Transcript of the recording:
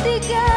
ketika